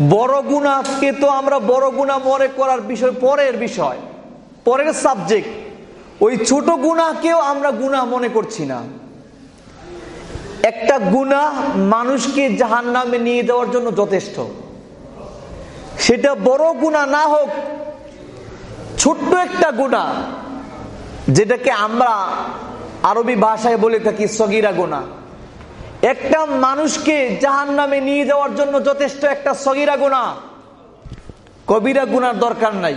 বড় গুণাকে তো আমরা বড় গুণা মনে করার বিষয়, পরের বিষয়, পরের সাবজেক্ট ওই ছোট গুণাকেও আমরা গুণা মনে করছি না। একটা গুণা মানুষকে জাহান নামে নিয়ে যাওয়ার জন্য যথেষ্ট। সেটা বড় গুণা না হোক, ছোট্ট একটা গুণা, যেটাকে আমরা আরবি ভাষায় বলে থাকি সগিরা গুণা। একটা মানুষকে জাহান নামে নিয়ে যাওয়ার জন্য যথেষ্ট একটা সগিরা গুণা। কবিরা গুনার দরকার নাই।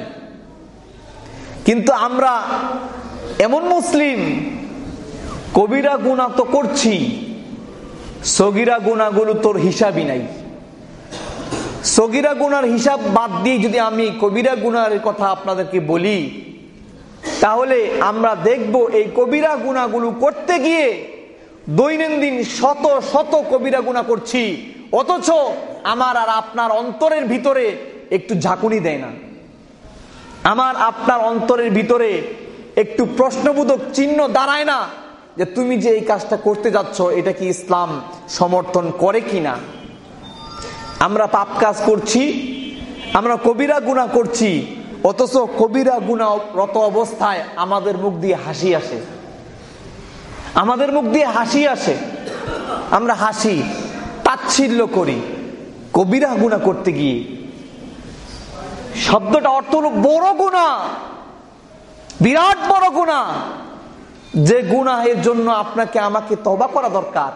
কিন্তু আমরা এমন মুসলিম, কবিরা গুণা তো করছি, সগিরা গুণাগুলো তোর হিসাবই নাই। সগিরা গুনার হিসাব বাদ দিয়ে যদি আমি কবিরা গুনার কথা আপনাদেরকে বলি, তাহলে আমরা দেখব এই কবিরা গুণাগুলো করতে গিয়ে দৈনন্দিন শত শত কবিরা গুণা করছি, অথচ আমার আর আপনার অন্তরের ভিতরে একটু ঝাঁকুনি দেয় না। আমার আপনার অন্তরের ভিতরে একটু প্রশ্নবোধক চিহ্ন দাঁড়ায় না যে তুমি যে এই কাজটা করতে যাচ্ছ, এটা কি ইসলাম সমর্থন করে কি না? আমরা পাপ কাজ করছি, আমরা কবিরা গুণা করছি, অথচ কবিরা গুণা রত অবস্থায় আমাদের মুখ দিয়ে হাসি আসে। আমাদের মুখ দিয়ে হাসি আসে। আমরা হাসি, তাচ্ছিল্য করি, কবিরা গুণা করতে গিয়ে। শব্দটা অর্থ হল বড় গুণা, বিরাট বড় গুণা। যে গুণাহের জন্য আপনাকে আমাকে তবা করা দরকার।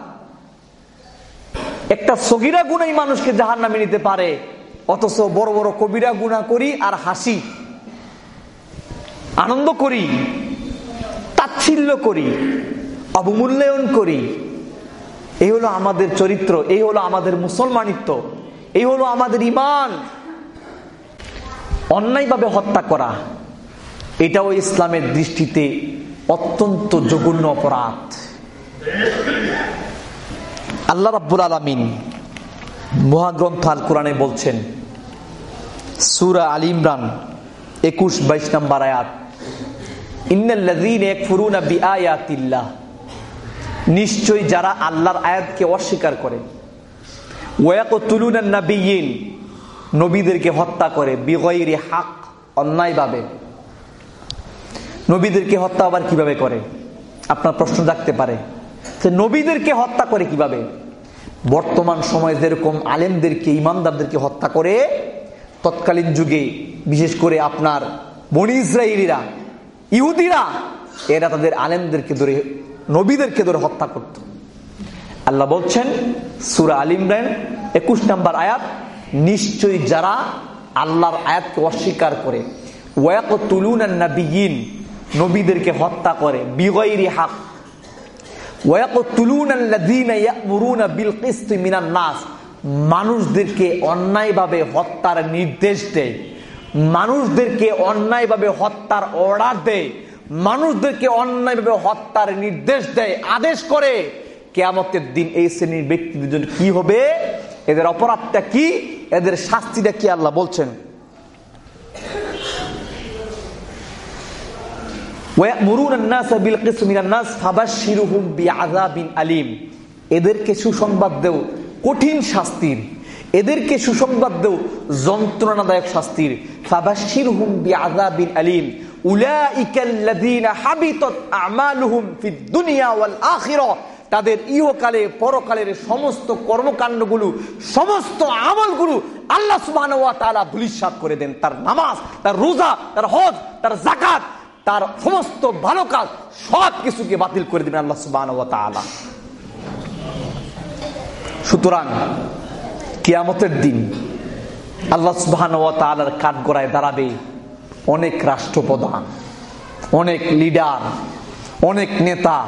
একটা সগিরা গুণাই মানুষকে জাহান নামে নিতে পারে, অথচ বড় বড় কবিরা গুণা করি আর হাসি। আনন্দ করি, তাচ্ছিল্য করি অবমূল্যায়ন করি। এই হলো আমাদের চরিত্র, এই হলো আমাদের মুসলমানিত্ব, এই হলো আমাদের ইমান অন্যায়ভাবে হত্যা করা, এটাও ইসলামের দৃষ্টিতে অত্যন্ত জঘন্য অপরাধ। আল্লাহ রাব্বুল আলমিন মহাগ্রন্থ আল কোরআনে বলছেন, সুরা আল ইমরান একুশ বাইশ নম্বর আয়াত নিশ্চয় যারা আল্লাহর আয়াতকে অস্বীকার করে। নবীদেরকে হত্যা করে বিগৈরি হাক, অন্যায়ভাবে। নবীদেরকে হত্যা আবার কীভাবে করে? আপনার প্রশ্ন জাগতে পারে। যে নবীদেরকে হত্যা করে কীভাবে? বর্তমান সময়ে যেরকম আলেমদেরকে, ইমানদারদেরকে হত্যা করে, তৎকালীন যুগে বিশেষ করে আপনার বনি ইসরায়েলিরা ইহুদিরা, এরা তাদের আলেমদেরকে ধরে নবীদেরকে ধরে হত্যা করত। আল্লাহ বলছেন, সুরা আল ইমরান, একুশ নাম্বার আয়াত, নিশ্চয়ই যারা আল্লাহর আয়াতকে অস্বীকার করে ওয়াক তুলুন নবীদেরকে হত্যা করে বিগৈরি হাক। মানুষদেরকে অন্যায়ভাবে হত্যার নির্দেশ দেয়। মানুষদেরকে অন্যায়ভাবে হত্যার অর্ডার দেয়। মানুষদেরকে অন্যায়ভাবে হত্যার নির্দেশ দেয়, আদেশ করে কেয়ামতের দিন এই শ্রেণির ব্যক্তিদের জন্য কি হবে? এদের অপরাধটা কি? এদের শাস্তিটা কি আল্লাহ বলছেন? এদেরকে সুসংবাদ দেও, কঠিন শাস্তির। এদেরকে সুসংবাদ দেও, যন্ত্রণাদায়ক শাস্তির। আলিম। তাদের ইহকালে, পরকালের সমস্ত কর্মকাণ্ডগুলো, সমস্ত আমলগুলো আল্লাহ সুবাহ ধুলিসাত করে দেন। তার নামাজ, তার রোজা, তার হজ, তার জাকাত তার সমস্ত ভালো কাজ সব কিছুকে বাতিল করে দিবেন আল্লাহ সুবাহ সুতরাং কিয়ামতের দিন আল্লাহ সুবাহ কাঠ গড়ায় দাঁড়াবে। অনেক রাষ্ট্রপ্রধান, অনেক লিডার, অনেক নেতা,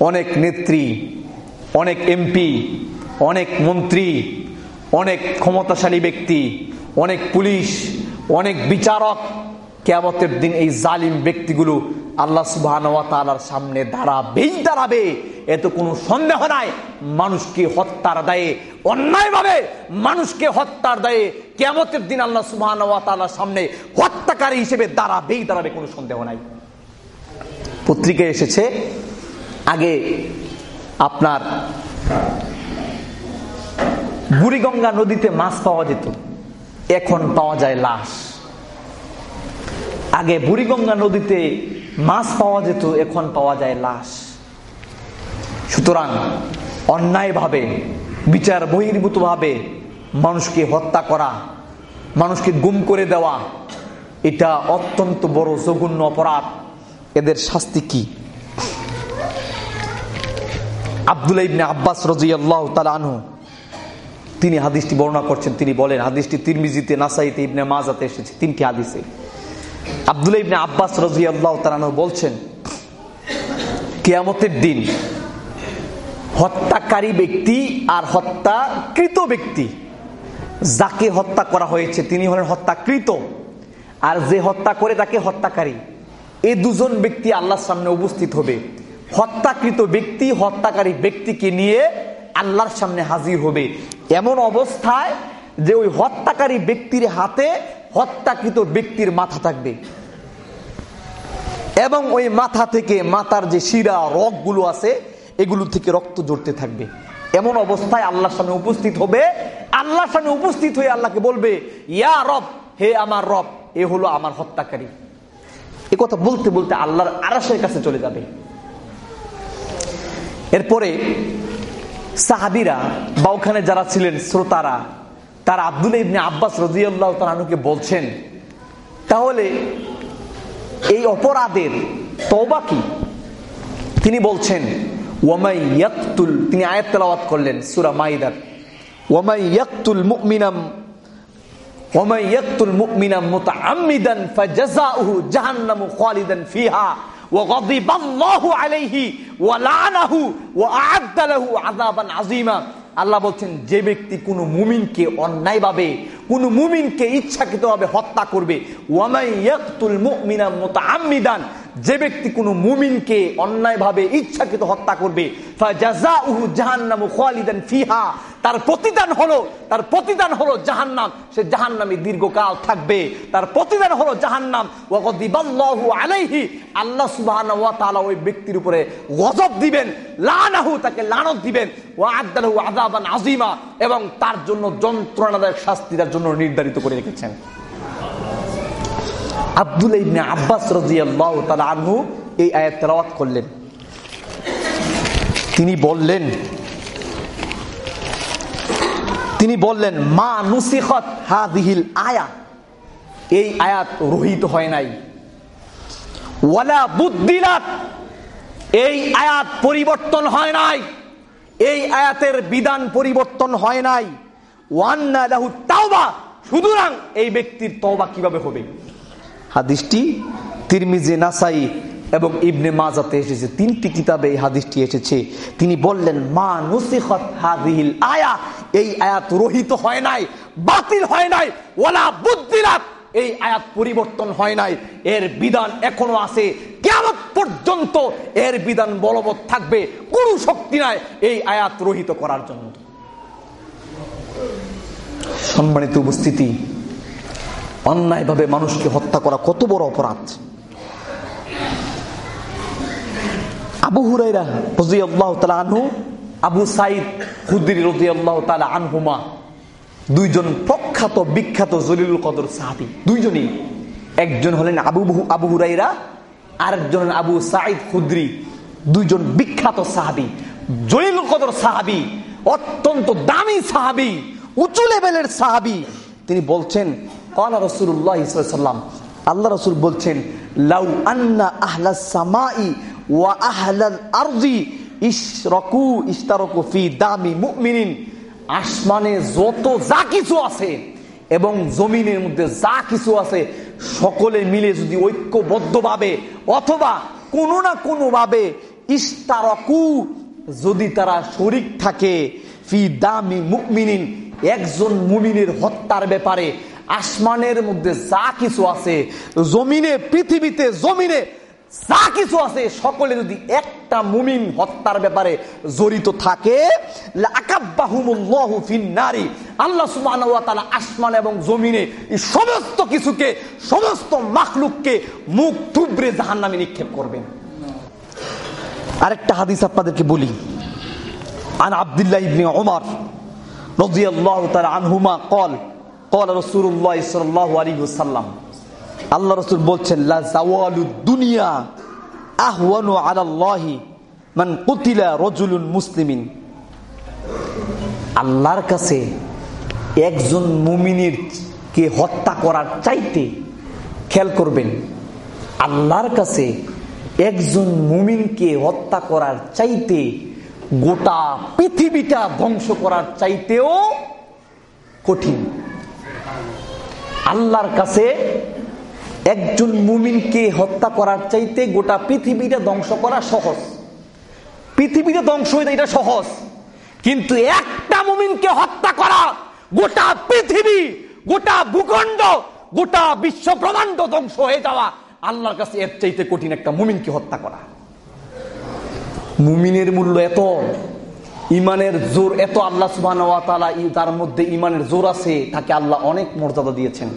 অনেক নেত্রী, অনেক এমপি, অনেক মন্ত্রী, অনেক ক্ষমতাশালী ব্যক্তি, অনেক পুলিশ, অনেক বিচারক। কেমতের দিন এই জালিম ব্যক্তিগুলো আল্লাহ সুবাহ সামনে দাঁড়াবেই দাঁড়াবে। এত কোনো সন্দেহ নাই। মানুষকে হত্যার দায়ে, অন্যায়ভাবে মানুষকে হত্যার দায়ে কেমতের দিন আল্লাহ সুবাহ সামনে হত্যাকারী হিসেবে দাঁড়াবেই দাঁড়াবে কোনো সন্দেহ নাই। পত্রিকায় এসেছে, আগে আপনার বুড়িগঙ্গা নদীতে মাছ পাওয়া যেত, এখন পাওয়া যায় লাশ। আগে বুড়িগঙ্গা নদীতে মাছ পাওয়া যেত, এখন পাওয়া যায় লাশ। সুতরাং অন্যায়ভাবে, বিচার বহির্ভূতভাবে মানুষকে হত্যা করা, মানুষকে গুম করে দেওয়া, এটা অত্যন্ত বড় জঘন্য অপরাধ। এদের শাস্তি কি? আবদুল্লাহ ইবনে আব্বাস রাজিয়াল্লাহু তাআলা আনহু, তিনি হাদিসটি বর্ণনা করছেন। তিনি বলেন, হাদিসটি তিরমিজিতে, নাসাইতে, ইবনে মাজাতে এসেছে। তিনটি হাদিসে। আবদুল্লাহ ইবনে আব্বাস রাজিয়াল্লাহু তাআলা আনহু বলছেন, কিয়ামতের দিন হত্যাকারী ব্যক্তি আর হত্যাকৃত ব্যক্তি। যাকে হত্যা করা হয়েছে, তিনি হলেন হত্যাকৃত। আর যে হত্যা করে, তাকে হত্যাকারী। এই দুজন ব্যক্তি আল্লাহর সামনে উপস্থিত হবে। হত্যাকৃত ব্যক্তি, হত্যাকারী ব্যক্তিকে নিয়ে আল্লাহর সামনে হাজির হবে। এমন অবস্থায় যে ওই হত্যাকারী ব্যক্তির হাতে হত্যাকৃত ব্যক্তির মাথা থাকবে। এবং ওই মাথা থেকে মাথার যে শিরা, রগগুলো আছে এগুলো থেকে রক্ত জড়তে থাকবে। এমন অবস্থায় আল্লাহর সামনে উপস্থিত হবে। আল্লাহর সামনে উপস্থিত হয়ে আল্লাহকে বলবে, ইয়া রব, হে আমার রব, এ হলো আমার হত্যাকারী। এ কথা বলতে বলতে আল্লাহর আরাসের কাছে চলে যাবে। এরপরে সাহাবিরা বা ওখানে যারা ছিলেন শ্রোতারা, তারা আব্দুল ইবনে আব্বাস রাজিয়াল্লাহ তালুকে বলছেন, তাহলে এই অপরাধের তওবা কি? তিনি বলছেন ওয়ামাই ইয়াকতুল তিনি আয়াত তেলাওয়াত করলেন সূরা মাইদার ওয়ামাই ইয়াকতুল মুমিনাম ওয়ামাই ইয়াকতুল মুমিনাম মুতাআম্মিদান ফাজাযাউহু জাহান্নামু খালিদান ফিহা وغضب الله عليه ولعنه وأعد له عذابا عظيما আল্লাহ বলছেন যে ব্যক্তি কোন মুমিনকে অন্যায়ভাবে কোন মুমিনকে ইচ্ছাকৃতভাবে হত্যা করবে ওয়ামাই ইয়াকতুল মুমিনা মুতাআম্মিদান যে ব্যক্তি কোন মুমিনকে অন্যায়ভাবে ইচ্ছাকৃত হত্যা করবে ফিহা। তার প্রতিদান হলো, তার প্রতিদান হলো জাহান্নাম। সে জাহান্নামে দীর্ঘকাল থাকবে। তার প্রতিদান হলো জাহান্নাম। আলাইহি। আল্লাহ তাআলা ওই ব্যক্তির উপরে গজব দিবেন, লানাহু, তাকে লানত দিবেন। ওয়া আদালাহু আযাবান আযীমা। এবং তার জন্য যন্ত্রণাদায়ক শাস্তি তার জন্য নির্ধারিত করে রেখেছেন। আব্দুল ইবনে আব্বাস রাদিয়াল্লাহু তাআলা আনহু এই আয়াত তেলাওয়াত করলেন। তিনি বললেন তিনি বললেন, মা নুসিখত হাদিহিল আয়া। এই আয়াত রহিত হয় নাই। ওয়ালা বুদ্দিলাত। এই আয়াত পরিবর্তন হয় নাই। এই আয়াতের বিধান পরিবর্তন হয় নাই। ওয়ান্না লাহু তাওবা। সুতরাং এই ব্যক্তির তওবা কীভাবে হবে? হাদিসটি তিরমিজে, নাসাই এবং ইবনে মাজাতে এসেছে। তিনটি কিতাবে এই হাদিসটি এসেছে। তিনি বললেন, মা নুসিখত হাদিহিল আয়া? এই আয়াত রহিত হয় নাই, বাতিল হয় নাই ওলা বুদ্দিলাত এই আয়াত পরিবর্তন হয় নাই। এর বিধান এখনও আছে। কেমন পর্যন্ত এর বিধান বলবৎ থাকবে। কোনো শক্তি নাই এই আয়াত রহিত করার জন্য। সম্মানিত উপস্থিতি অন্যায়ভাবে মানুষকে হত্যা করা কত বড় অপরাধ। আবু হুরাইরা রাদিয়াল্লাহু তাআলা আনহু, আবু সাইদ খুদরি রাদিয়াল্লাহু তাআলা আনহুমা, দুইজন প্রখ্যাত, বিখ্যাত জলিলুল কদর সাহাবী, দুইজনই। একজন হলেন আবু আবু হুরাইরা আরেকজন আবু সাইদ খুদরি, দুইজন বিখ্যাত সাহাবি। জলিলুল কদর সাহাবী, অত্যন্ত দামি সাহাবী, উঁচু লেভেলের সাহাবী। তিনি বলছেন কালা রাসূলুল্লাহ সাল্লাম আল্লাহ রসুল বলছেন, লাউ আন্না আহলা সামাই ওয়া আহলাল আরদি ইশরাকু ইশতারাকু ফি দামি মুমিনিন। আসমানে যত যা কিছু আছে এবং জমিনের মধ্যে যা কিছু আছে, সকলে মিলে যদি ঐক্যবদ্ধভাবে অথবা কোনো না কোনো ভাবে ইস্তারকু যদি তারা শরিক থাকে, ফি দামি মুমিনিন, একজন মুমিনের হত্যার ব্যাপারে আসমানের মধ্যে যা কিছু আছে জমিনে পৃথিবীতে জমিনে যা কিছু আছে সকলে যদি একটা মুমিন হত্যার ব্যাপারে জড়িত থাকে নারী আল্লাহ সুবাহ আসমান এবং জমিনে এই সমস্ত কিছুকে সমস্ত মাখলুককে মুখ থুবড়ে জাহান নামে নিক্ষেপ করবেন আরেকটা হাদিস আপনাদেরকে বলি আন আবদুল্লাহ ইবনে ওমর রাদিয়াল্লাহু তাআলা আনহুমা قال কল রসুল্লাহ সাল্লাহ সাল্লাম আল্লাহ রসুল বলছেন দুনিয়া আহওয়ানু আলাল্লাহি মান কুতিলা রজুলুন মুসলিমিন। আল্লাহর কাছে একজন মুমিনের কে হত্যা করার চাইতে খেয়াল করবেন, আল্লাহর কাছে একজন মুমিনকে হত্যা করার চাইতে গোটা পৃথিবীটা ধ্বংস করার চাইতেও কঠিন। আল্লাহর কাছে একজন মুমিনকে হত্যা করার চাইতে গোটা পৃথিবীটা ধ্বংস করা সহজ। পৃথিবীটা ধ্বংস হয়ে এটা সহজ। কিন্তু একটা মুমিনকে হত্যা করা গোটা পৃথিবী, গোটা ভূখণ্ড, গোটা বিশ্ব ব্রহ্মাণ্ড ধ্বংস হয়ে যাওয়া আল্লাহর কাছে এর চাইতে কঠিন একটা মুমিনকে হত্যা করা। মুমিনের মূল্য এত। ইমানের জোর, এত আল্লাহ সুবাহ তার মধ্যে ইমানের জোর আছে, তাকে আল্লাহ অনেক মর্যাদা দিয়েছেন।